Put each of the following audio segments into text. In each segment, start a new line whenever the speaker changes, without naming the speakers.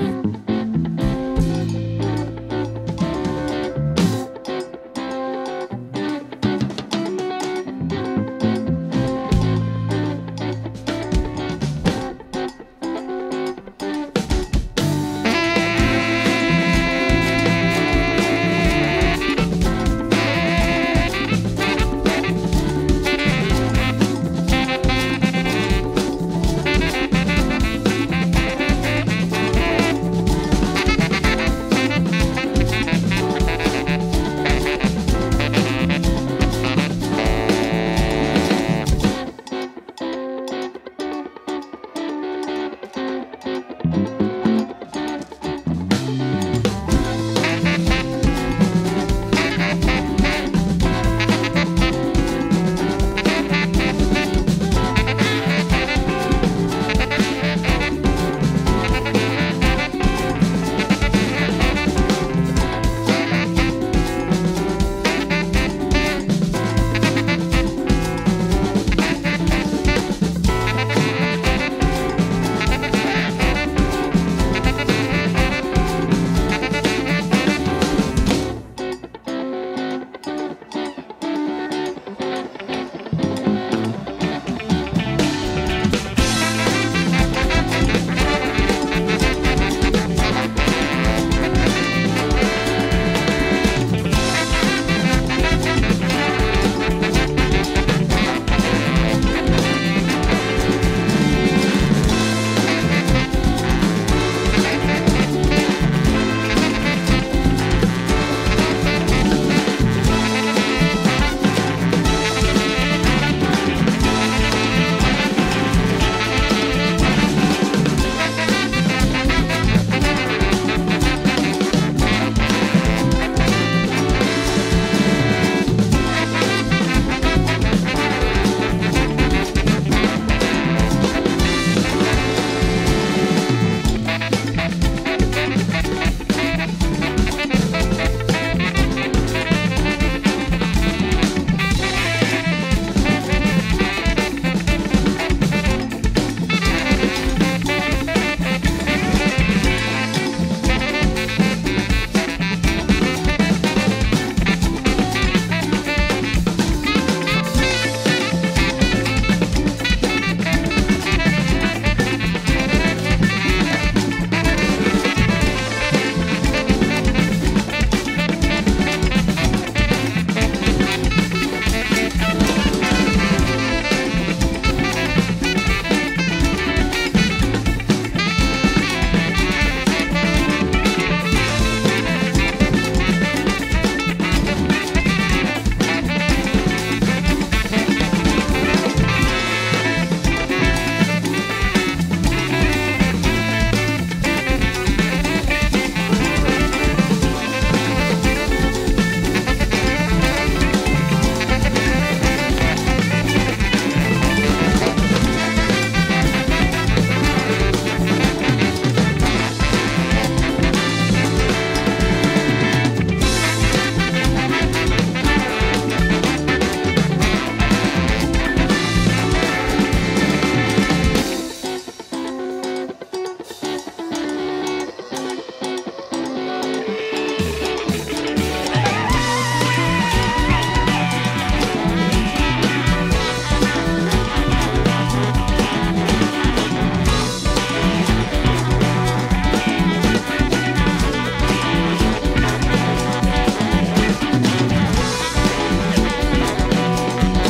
you mm-hmm.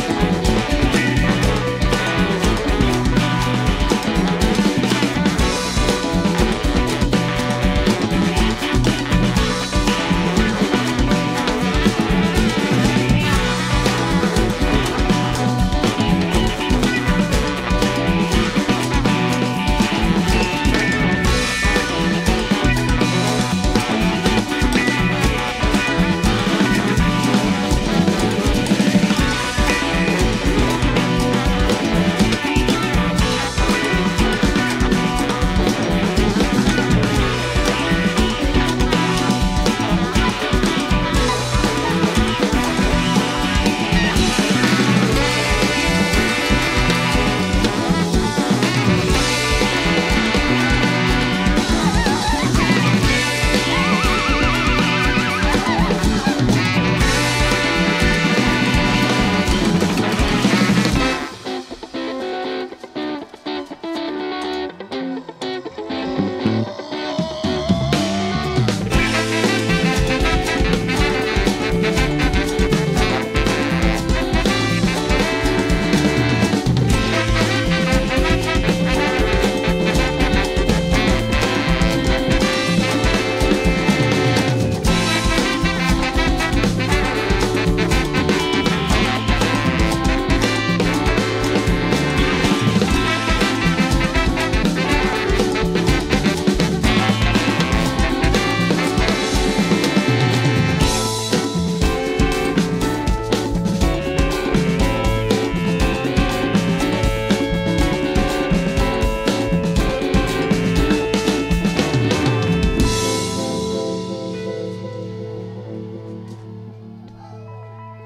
Thank you.